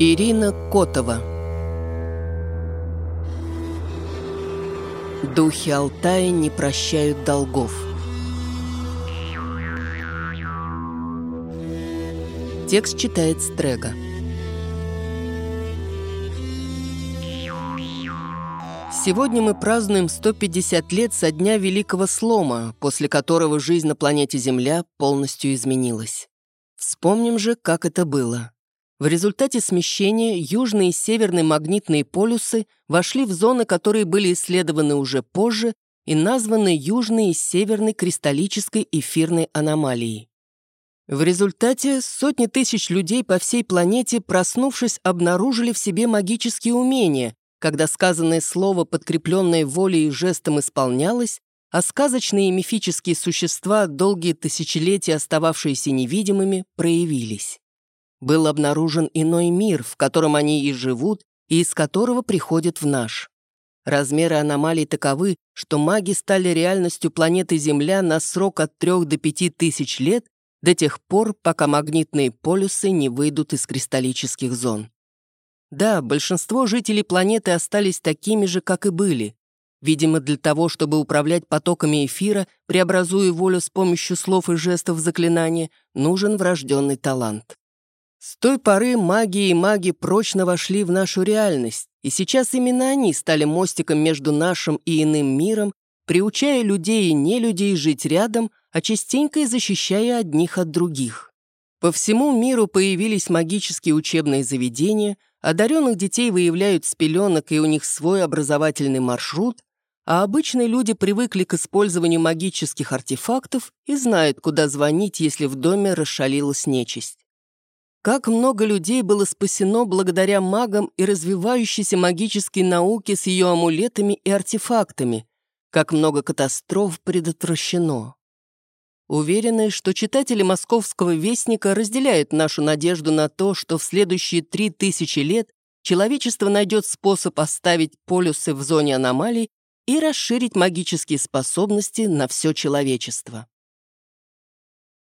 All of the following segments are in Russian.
Ирина Котова Духи Алтая не прощают долгов. Текст читает Стрега. Сегодня мы празднуем 150 лет со дня Великого Слома, после которого жизнь на планете Земля полностью изменилась. Вспомним же, как это было. В результате смещения южные и северные магнитные полюсы вошли в зоны, которые были исследованы уже позже и названы южной и северной кристаллической эфирной аномалией. В результате сотни тысяч людей по всей планете, проснувшись, обнаружили в себе магические умения, когда сказанное слово, подкрепленное волей и жестом, исполнялось, а сказочные и мифические существа, долгие тысячелетия остававшиеся невидимыми, проявились. Был обнаружен иной мир, в котором они и живут, и из которого приходят в наш. Размеры аномалий таковы, что маги стали реальностью планеты Земля на срок от 3 до 5 тысяч лет до тех пор, пока магнитные полюсы не выйдут из кристаллических зон. Да, большинство жителей планеты остались такими же, как и были. Видимо, для того, чтобы управлять потоками эфира, преобразуя волю с помощью слов и жестов заклинания, нужен врожденный талант. С той поры маги и маги прочно вошли в нашу реальность, и сейчас именно они стали мостиком между нашим и иным миром, приучая людей и нелюдей жить рядом, а частенько и защищая одних от других. По всему миру появились магические учебные заведения, Одаренных детей выявляют с пеленок, и у них свой образовательный маршрут, а обычные люди привыкли к использованию магических артефактов и знают, куда звонить, если в доме расшалилась нечисть. Как много людей было спасено благодаря магам и развивающейся магической науке с ее амулетами и артефактами, как много катастроф предотвращено. Уверены, что читатели «Московского вестника» разделяют нашу надежду на то, что в следующие три тысячи лет человечество найдет способ оставить полюсы в зоне аномалий и расширить магические способности на все человечество.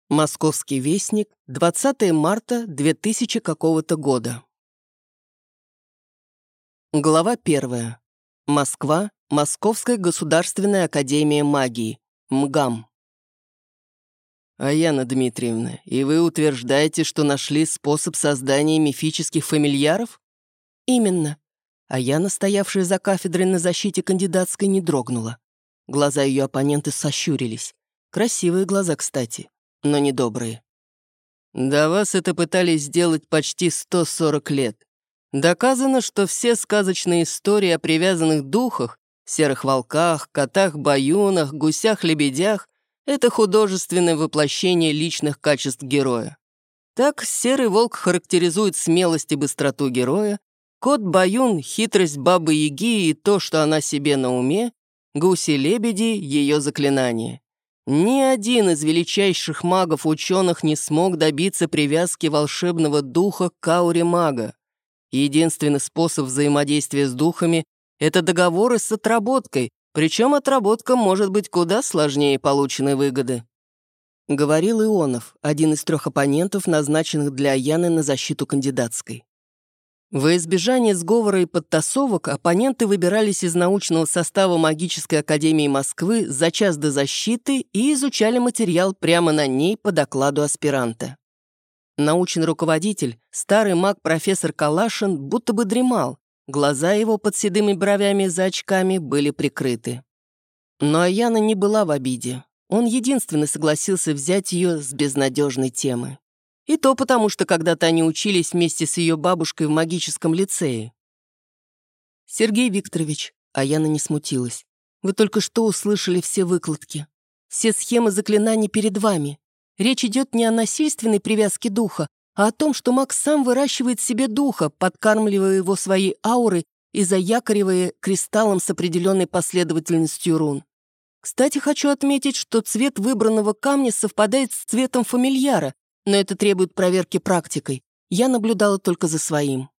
Московский вестник, 20 марта 2000 какого-то года. Глава 1. Москва. Московская государственная академия магии. МГАМ. «Аяна Дмитриевна, и вы утверждаете, что нашли способ создания мифических фамильяров?» «Именно». Аяна, стоявшая за кафедрой на защите кандидатской, не дрогнула. Глаза ее оппонента сощурились. Красивые глаза, кстати, но недобрые. «До вас это пытались сделать почти 140 лет. Доказано, что все сказочные истории о привязанных духах, серых волках, котах-баюнах, гусях-лебедях это художественное воплощение личных качеств героя. Так серый волк характеризует смелость и быстроту героя, кот Баюн — хитрость бабы-яги и то, что она себе на уме, гуси-лебеди — ее заклинание. Ни один из величайших магов-ученых не смог добиться привязки волшебного духа к ауре мага. Единственный способ взаимодействия с духами — это договоры с отработкой, причем отработка может быть куда сложнее полученной выгоды. Говорил Ионов, один из трех оппонентов, назначенных для Яны на защиту кандидатской. Во избежание сговора и подтасовок оппоненты выбирались из научного состава Магической Академии Москвы за час до защиты и изучали материал прямо на ней по докладу аспиранта. Научный руководитель, старый маг-профессор Калашин, будто бы дремал, Глаза его под седыми бровями за очками были прикрыты. Но Аяна не была в обиде. Он единственный согласился взять ее с безнадежной темы. И то потому, что когда-то они учились вместе с ее бабушкой в магическом лицее. «Сергей Викторович», а Яна не смутилась, «вы только что услышали все выкладки. Все схемы заклинаний перед вами. Речь идет не о насильственной привязке духа, а о том, что маг сам выращивает себе духа, подкармливая его своей аурой и заякоривая кристаллом с определенной последовательностью рун. Кстати, хочу отметить, что цвет выбранного камня совпадает с цветом фамильяра, но это требует проверки практикой. Я наблюдала только за своим.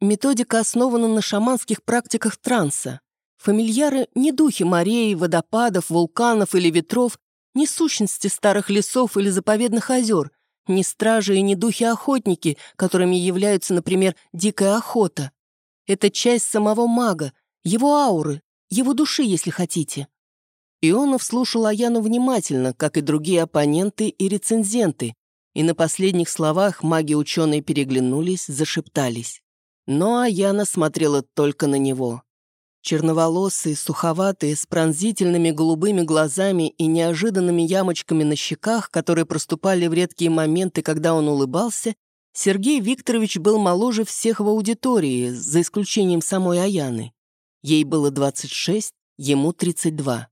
Методика основана на шаманских практиках транса. Фамильяры — не духи морей, водопадов, вулканов или ветров, не сущности старых лесов или заповедных озер, Не стражи и не духи-охотники, которыми являются, например, дикая охота. Это часть самого мага, его ауры, его души, если хотите. Ионов слушал Аяну внимательно, как и другие оппоненты и рецензенты, и на последних словах маги-ученые переглянулись, зашептались. Но Аяна смотрела только на него. Черноволосый, суховатый, с пронзительными голубыми глазами и неожиданными ямочками на щеках, которые проступали в редкие моменты, когда он улыбался, Сергей Викторович был моложе всех в аудитории, за исключением самой Аяны. Ей было 26, ему 32.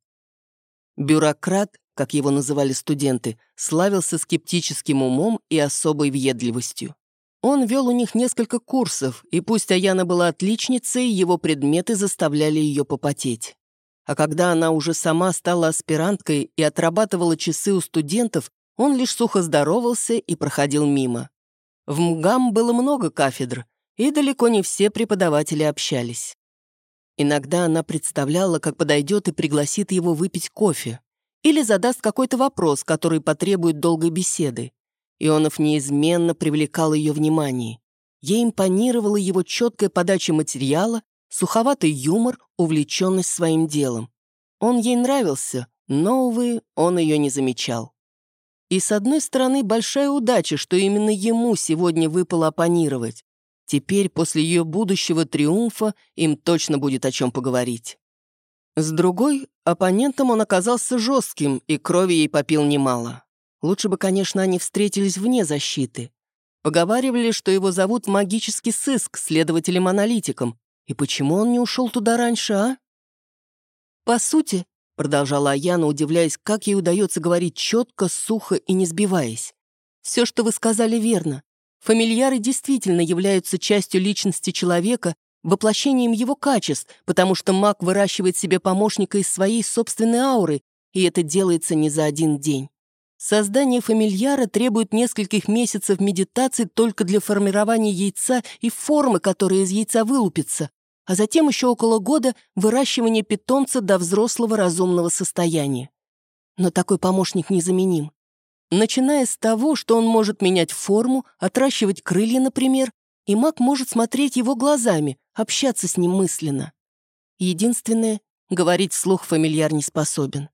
Бюрократ, как его называли студенты, славился скептическим умом и особой въедливостью. Он вел у них несколько курсов, и пусть Аяна была отличницей, его предметы заставляли ее попотеть. А когда она уже сама стала аспиранткой и отрабатывала часы у студентов, он лишь сухо здоровался и проходил мимо. В МГАМ было много кафедр, и далеко не все преподаватели общались. Иногда она представляла, как подойдет и пригласит его выпить кофе или задаст какой-то вопрос, который потребует долгой беседы. Ионов неизменно привлекал ее внимание. Ей импонировала его четкая подача материала, суховатый юмор, увлеченность своим делом. Он ей нравился, но, увы, он ее не замечал. И с одной стороны, большая удача, что именно ему сегодня выпало оппонировать. Теперь, после ее будущего триумфа, им точно будет о чем поговорить. С другой, оппонентом он оказался жестким, и крови ей попил немало. Лучше бы, конечно, они встретились вне защиты. Поговаривали, что его зовут магический сыск, следователем-аналитиком. И почему он не ушел туда раньше, а? По сути, продолжала Аяна, удивляясь, как ей удается говорить четко, сухо и не сбиваясь. Все, что вы сказали, верно. Фамильяры действительно являются частью личности человека, воплощением его качеств, потому что маг выращивает себе помощника из своей собственной ауры, и это делается не за один день. Создание фамильяра требует нескольких месяцев медитации только для формирования яйца и формы, которая из яйца вылупится, а затем еще около года выращивания питомца до взрослого разумного состояния. Но такой помощник незаменим начиная с того, что он может менять форму, отращивать крылья, например, и маг может смотреть его глазами, общаться с ним мысленно. Единственное, говорить вслух фамильяр не способен.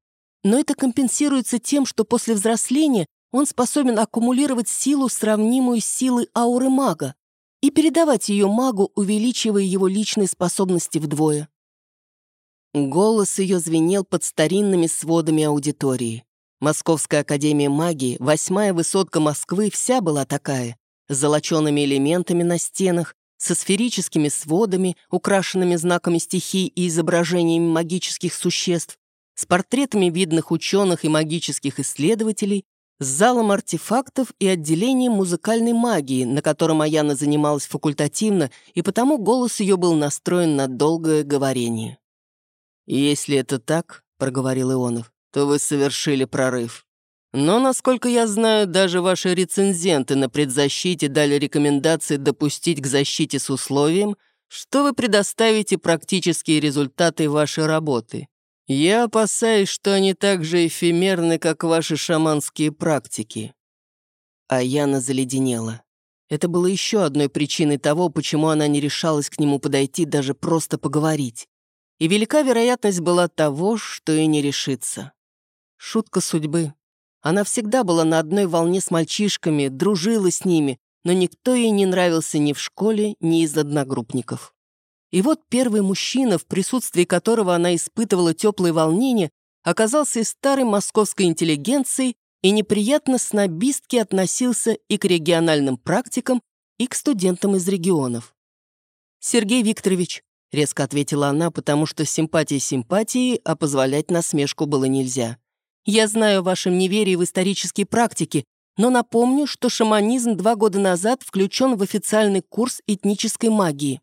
Но это компенсируется тем, что после взросления он способен аккумулировать силу, сравнимую с силой ауры мага, и передавать ее магу, увеличивая его личные способности вдвое. Голос ее звенел под старинными сводами аудитории. Московская академия магии, восьмая высотка Москвы, вся была такая, с золочеными элементами на стенах, со сферическими сводами, украшенными знаками стихий и изображениями магических существ, с портретами видных ученых и магических исследователей, с залом артефактов и отделением музыкальной магии, на котором Аяна занималась факультативно, и потому голос ее был настроен на долгое говорение. «Если это так», — проговорил Ионов, то вы совершили прорыв. Но, насколько я знаю, даже ваши рецензенты на предзащите дали рекомендации допустить к защите с условием, что вы предоставите практические результаты вашей работы. Я опасаюсь, что они так же эфемерны, как ваши шаманские практики». А Яна заледенела. Это было еще одной причиной того, почему она не решалась к нему подойти даже просто поговорить. И велика вероятность была того, что и не решится. Шутка судьбы. Она всегда была на одной волне с мальчишками, дружила с ними, но никто ей не нравился ни в школе, ни из одногруппников. И вот первый мужчина, в присутствии которого она испытывала теплые волнения, оказался из старой московской интеллигенции и неприятно снобистски относился и к региональным практикам, и к студентам из регионов. «Сергей Викторович», — резко ответила она, потому что симпатии симпатии, а позволять насмешку было нельзя. Я знаю о вашем неверии в исторические практики, но напомню, что шаманизм два года назад включен в официальный курс этнической магии.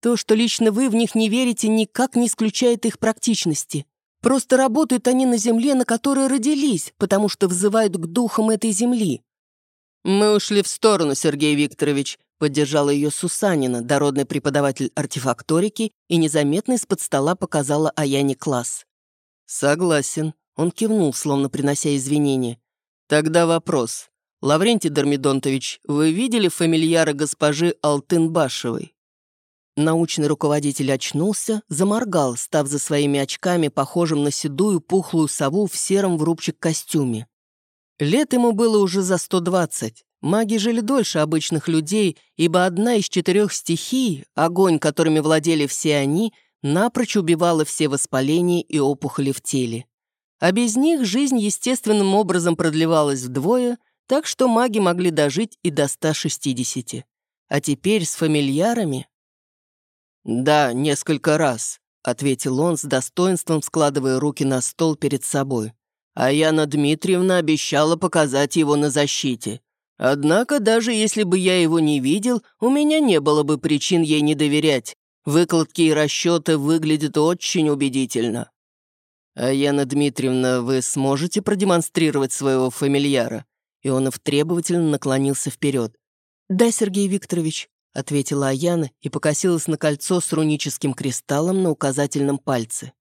То, что лично вы в них не верите, никак не исключает их практичности. Просто работают они на земле, на которой родились, потому что взывают к духам этой земли. «Мы ушли в сторону, Сергей Викторович», — поддержала ее Сусанина, дородный преподаватель артефакторики, и незаметно из-под стола показала Аяне класс. «Согласен», он кивнул, словно принося извинения. «Тогда вопрос. Лаврентий Дормидонтович, вы видели фамильяра госпожи Алтынбашевой?» Научный руководитель очнулся, заморгал, став за своими очками, похожим на седую пухлую сову в сером врубчик костюме. Лет ему было уже за 120. Маги жили дольше обычных людей, ибо одна из четырех стихий, огонь, которыми владели все они, напрочь убивала все воспаления и опухоли в теле. А без них жизнь естественным образом продлевалась вдвое, так что маги могли дожить и до 160. А теперь с фамильярами «Да, несколько раз», — ответил он с достоинством, складывая руки на стол перед собой. «А Яна Дмитриевна обещала показать его на защите. Однако, даже если бы я его не видел, у меня не было бы причин ей не доверять. Выкладки и расчеты выглядят очень убедительно». «А Яна Дмитриевна, вы сможете продемонстрировать своего фамильяра?» Ионов требовательно наклонился вперед. «Да, Сергей Викторович», — ответила Аяна и покосилась на кольцо с руническим кристаллом на указательном пальце.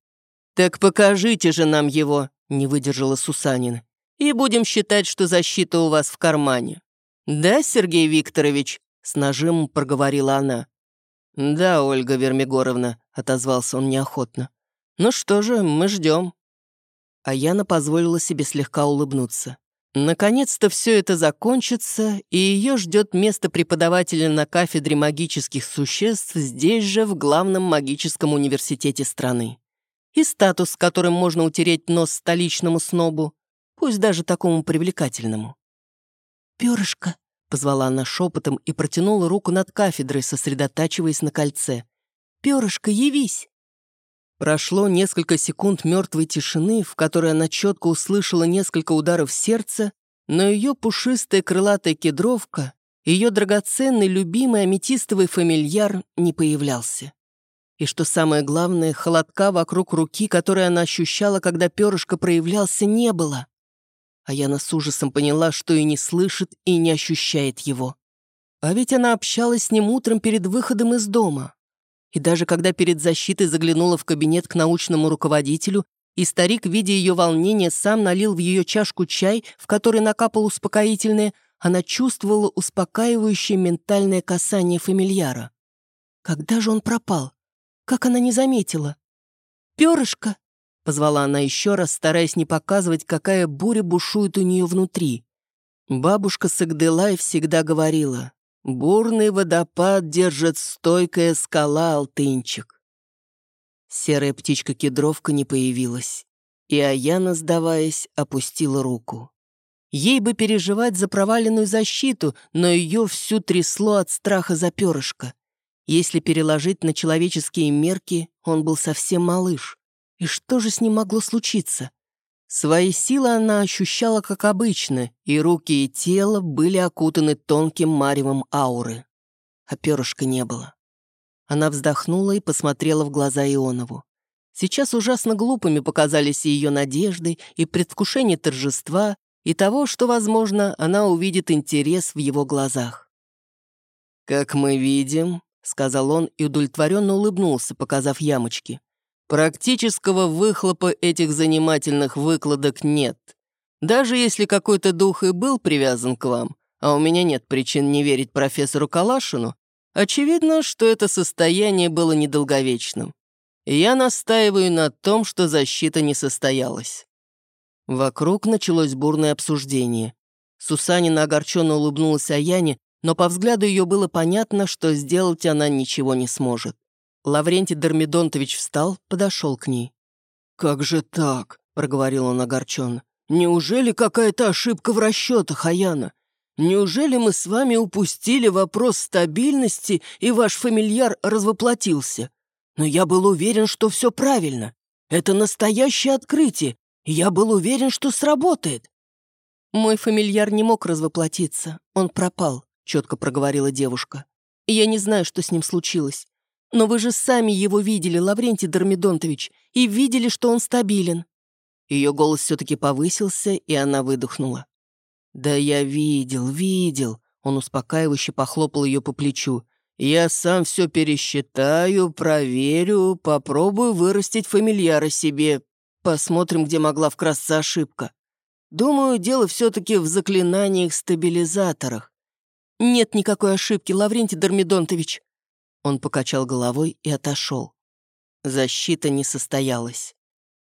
«Так покажите же нам его», — не выдержала Сусанина. «И будем считать, что защита у вас в кармане». «Да, Сергей Викторович?» — с нажимом проговорила она. «Да, Ольга Вермигоровна», — отозвался он неохотно. «Ну что же, мы ждем». Аяна позволила себе слегка улыбнуться. Наконец-то все это закончится, и ее ждет место преподавателя на кафедре магических существ здесь же, в главном магическом университете страны. И статус, которым можно утереть нос столичному снобу, пусть даже такому привлекательному. «Перышко», — позвала она шепотом и протянула руку над кафедрой, сосредотачиваясь на кольце. «Перышко, явись!» Прошло несколько секунд мертвой тишины, в которой она четко услышала несколько ударов сердца, но ее пушистая крылатая кедровка, ее драгоценный любимый аметистовый фамильяр не появлялся. И что самое главное, холодка вокруг руки, которую она ощущала, когда перышко проявлялся, не было. А Яна с ужасом поняла, что и не слышит, и не ощущает его. А ведь она общалась с ним утром перед выходом из дома. И даже когда перед защитой заглянула в кабинет к научному руководителю, и старик, видя ее волнение, сам налил в ее чашку чай, в который накапал успокоительное, она чувствовала успокаивающее ментальное касание фамильяра. Когда же он пропал? Как она не заметила? «Перышко!» — позвала она еще раз, стараясь не показывать, какая буря бушует у нее внутри. Бабушка Сагделай всегда говорила, Бурный водопад держит стойкая скала Алтынчик. Серая птичка-кедровка не появилась, и Аяна, сдаваясь, опустила руку. Ей бы переживать за проваленную защиту, но ее всю трясло от страха за перышко. Если переложить на человеческие мерки, он был совсем малыш. И что же с ним могло случиться? Свои силы она ощущала как обычно, и руки и тело были окутаны тонким маревом ауры. А перышка не было. Она вздохнула и посмотрела в глаза Ионову. Сейчас ужасно глупыми показались ее надежды, и предвкушение торжества, и того, что, возможно, она увидит интерес в его глазах. «Как мы видим», — сказал он и удовлетворенно улыбнулся, показав ямочки. Практического выхлопа этих занимательных выкладок нет. Даже если какой-то дух и был привязан к вам, а у меня нет причин не верить профессору Калашину, очевидно, что это состояние было недолговечным. Я настаиваю на том, что защита не состоялась. Вокруг началось бурное обсуждение. Сусанина огорченно улыбнулась Аяне, но по взгляду ее было понятно, что сделать она ничего не сможет. Лаврентий Дормидонтович встал, подошел к ней. «Как же так?» — проговорил он огорченно. «Неужели какая-то ошибка в расчетах, Аяна? Неужели мы с вами упустили вопрос стабильности, и ваш фамильяр развоплотился? Но я был уверен, что все правильно. Это настоящее открытие, я был уверен, что сработает». «Мой фамильяр не мог развоплотиться, он пропал», — четко проговорила девушка. «Я не знаю, что с ним случилось. Но вы же сами его видели, Лаврентий Дормидонтович, и видели, что он стабилен». Ее голос все-таки повысился, и она выдохнула. «Да я видел, видел», — он успокаивающе похлопал ее по плечу. «Я сам все пересчитаю, проверю, попробую вырастить фамильяра себе. Посмотрим, где могла вкрасться ошибка». Думаю, дело все-таки в заклинаниях-стабилизаторах. Нет никакой ошибки, Лаврентий Дормидонтович. Он покачал головой и отошел. Защита не состоялась.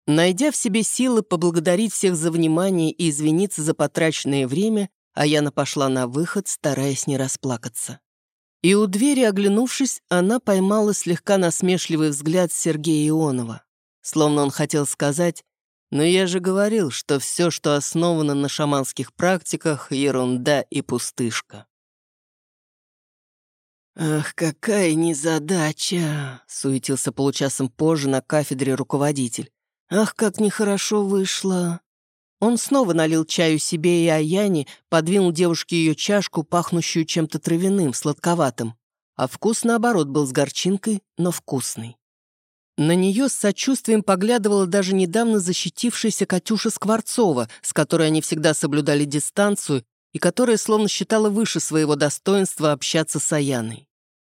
Найдя в себе силы поблагодарить всех за внимание и извиниться за потраченное время, Аяна пошла на выход, стараясь не расплакаться. И у двери, оглянувшись, она поймала слегка насмешливый взгляд Сергея Ионова. Словно он хотел сказать, «Но я же говорил, что все, что основано на шаманских практиках, ерунда и пустышка». «Ах, какая незадача!» — суетился получасом позже на кафедре руководитель. «Ах, как нехорошо вышло!» Он снова налил чаю себе и Аяне, подвинул девушке ее чашку, пахнущую чем-то травяным, сладковатым. А вкус, наоборот, был с горчинкой, но вкусный. На нее с сочувствием поглядывала даже недавно защитившаяся Катюша Скворцова, с которой они всегда соблюдали дистанцию и которая словно считала выше своего достоинства общаться с Аяной.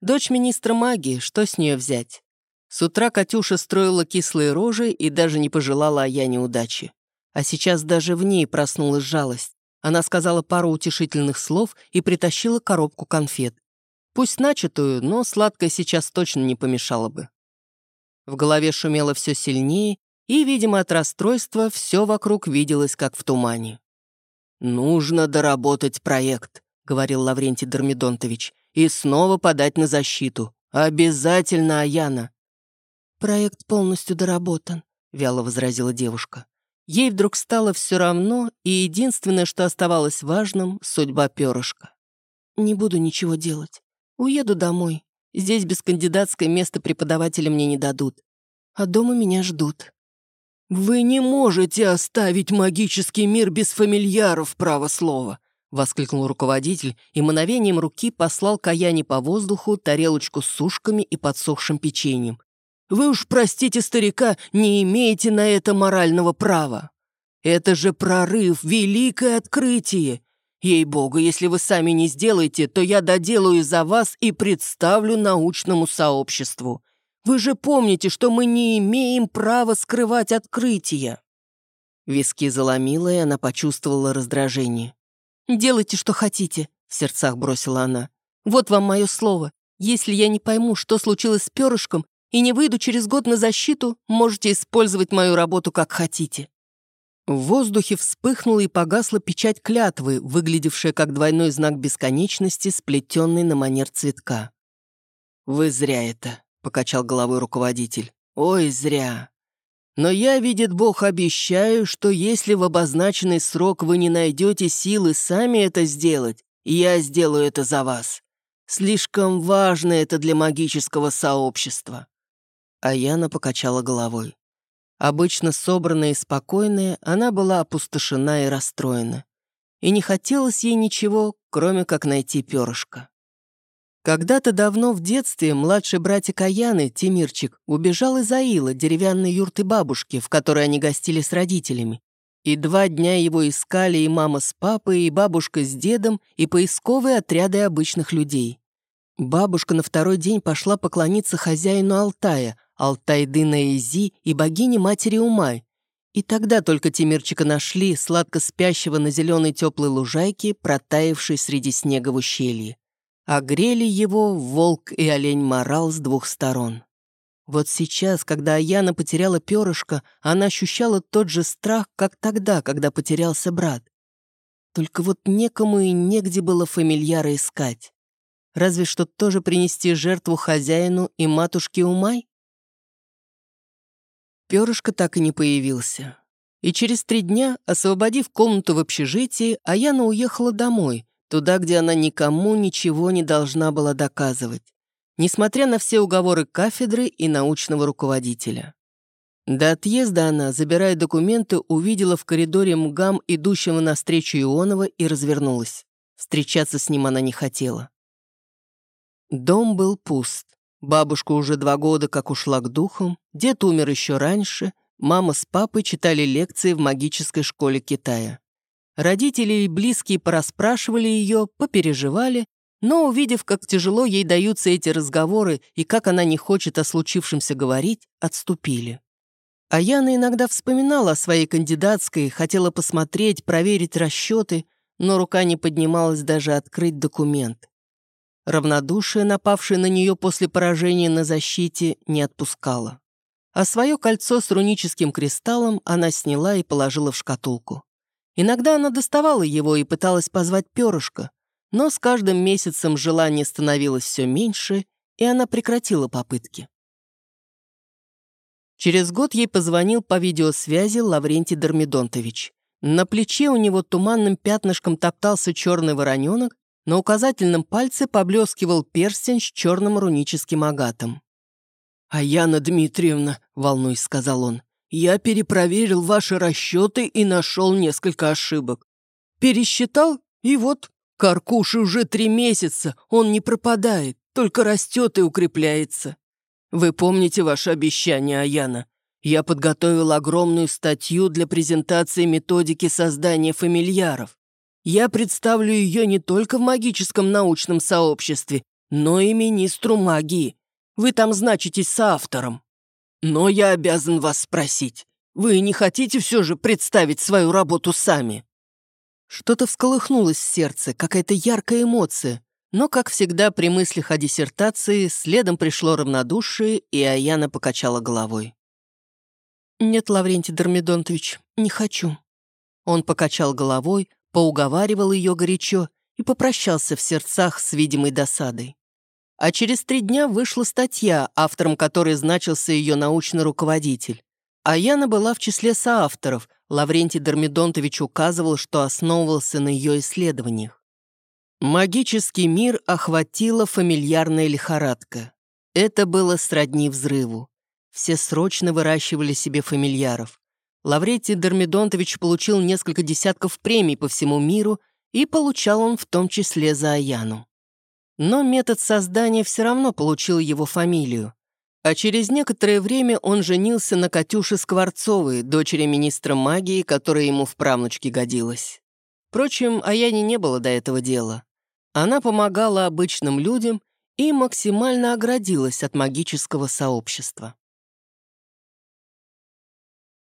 Дочь министра магии, что с нее взять? С утра Катюша строила кислые рожи и даже не пожелала Аяне удачи. А сейчас даже в ней проснулась жалость. Она сказала пару утешительных слов и притащила коробку конфет. Пусть начатую, но сладкое сейчас точно не помешало бы. В голове шумело все сильнее, и, видимо, от расстройства все вокруг виделось, как в тумане. «Нужно доработать проект», — говорил Лаврентий Дормидонтович и снова подать на защиту. Обязательно, Аяна!» «Проект полностью доработан», — вяло возразила девушка. Ей вдруг стало все равно, и единственное, что оставалось важным — судьба перышка. «Не буду ничего делать. Уеду домой. Здесь без кандидатское место преподавателя мне не дадут. А дома меня ждут». «Вы не можете оставить магический мир без фамильяров, право слова воскликнул руководитель и мановением руки послал Каяне по воздуху тарелочку с сушками и подсохшим печеньем. «Вы уж простите старика, не имеете на это морального права. Это же прорыв, великое открытие. Ей-богу, если вы сами не сделаете, то я доделаю за вас и представлю научному сообществу. Вы же помните, что мы не имеем права скрывать открытия». Виски заломила, и она почувствовала раздражение. «Делайте, что хотите», — в сердцах бросила она. «Вот вам мое слово. Если я не пойму, что случилось с перышком, и не выйду через год на защиту, можете использовать мою работу как хотите». В воздухе вспыхнула и погасла печать клятвы, выглядевшая как двойной знак бесконечности, сплетенный на манер цветка. «Вы зря это», — покачал головой руководитель. «Ой, зря. Но я, видит Бог, обещаю, что если в обозначенный срок вы не найдете силы сами это сделать, я сделаю это за вас. Слишком важно это для магического сообщества». А Яна покачала головой. Обычно собранная и спокойная, она была опустошена и расстроена. И не хотелось ей ничего, кроме как найти перышко. Когда-то давно в детстве младший братик Аяны, Тимирчик, убежал из Аила, деревянной юрты бабушки, в которой они гостили с родителями. И два дня его искали и мама с папой, и бабушка с дедом, и поисковые отряды обычных людей. Бабушка на второй день пошла поклониться хозяину Алтая, Алтайдына Изи и богине матери Умай. И тогда только Тимирчика нашли, сладко спящего на зеленой теплой лужайке, протаявшей среди снега в ущелье а грели его волк и олень-морал с двух сторон. Вот сейчас, когда Аяна потеряла перышко, она ощущала тот же страх, как тогда, когда потерялся брат. Только вот некому и негде было фамильяра искать. Разве что тоже принести жертву хозяину и матушке Умай? Перышко так и не появился. И через три дня, освободив комнату в общежитии, Аяна уехала домой, Туда, где она никому ничего не должна была доказывать, несмотря на все уговоры кафедры и научного руководителя. До отъезда она, забирая документы, увидела в коридоре МГАМ, идущего навстречу Ионова, и развернулась. Встречаться с ним она не хотела. Дом был пуст. Бабушка уже два года как ушла к духам, дед умер еще раньше, мама с папой читали лекции в магической школе Китая. Родители и близкие порасспрашивали ее, попереживали, но, увидев, как тяжело ей даются эти разговоры и как она не хочет о случившемся говорить, отступили. А Яна иногда вспоминала о своей кандидатской, хотела посмотреть, проверить расчеты, но рука не поднималась даже открыть документ. Равнодушие, напавшее на нее после поражения на защите, не отпускало. А свое кольцо с руническим кристаллом она сняла и положила в шкатулку. Иногда она доставала его и пыталась позвать перышко, но с каждым месяцем желание становилось все меньше, и она прекратила попытки. Через год ей позвонил по видеосвязи Лаврентий Дормидонтович. На плече у него туманным пятнышком топтался черный вороненок, на указательном пальце поблескивал перстень с черным руническим агатом. «А Яна Дмитриевна», — волнуясь, сказал он, «я перепроверил ваши расчеты и нашел несколько ошибок. Пересчитал, и вот, Каркуш уже три месяца, он не пропадает, только растет и укрепляется. Вы помните ваше обещание, Аяна? Я подготовил огромную статью для презентации методики создания фамильяров. Я представлю ее не только в магическом научном сообществе, но и министру магии. Вы там значитесь соавтором. Но я обязан вас спросить, вы не хотите все же представить свою работу сами?» Что-то всколыхнулось в сердце, какая-то яркая эмоция. Но, как всегда, при мыслях о диссертации следом пришло равнодушие, и Аяна покачала головой. «Нет, Лаврентий Дормидонтович, не хочу». Он покачал головой, поуговаривал ее горячо и попрощался в сердцах с видимой досадой. А через три дня вышла статья, автором которой значился ее научный руководитель. А Яна была в числе соавторов, Лаврентий Дормидонтович указывал, что основывался на ее исследованиях. Магический мир охватила фамильярная лихорадка. Это было сродни взрыву. Все срочно выращивали себе фамильяров. Лаврентий Дормидонтович получил несколько десятков премий по всему миру, и получал он в том числе за Аяну. Но метод создания все равно получил его фамилию. А через некоторое время он женился на Катюше Скворцовой, дочери министра магии, которая ему в правнучке годилась. Впрочем, Аяне не было до этого дела. Она помогала обычным людям и максимально оградилась от магического сообщества.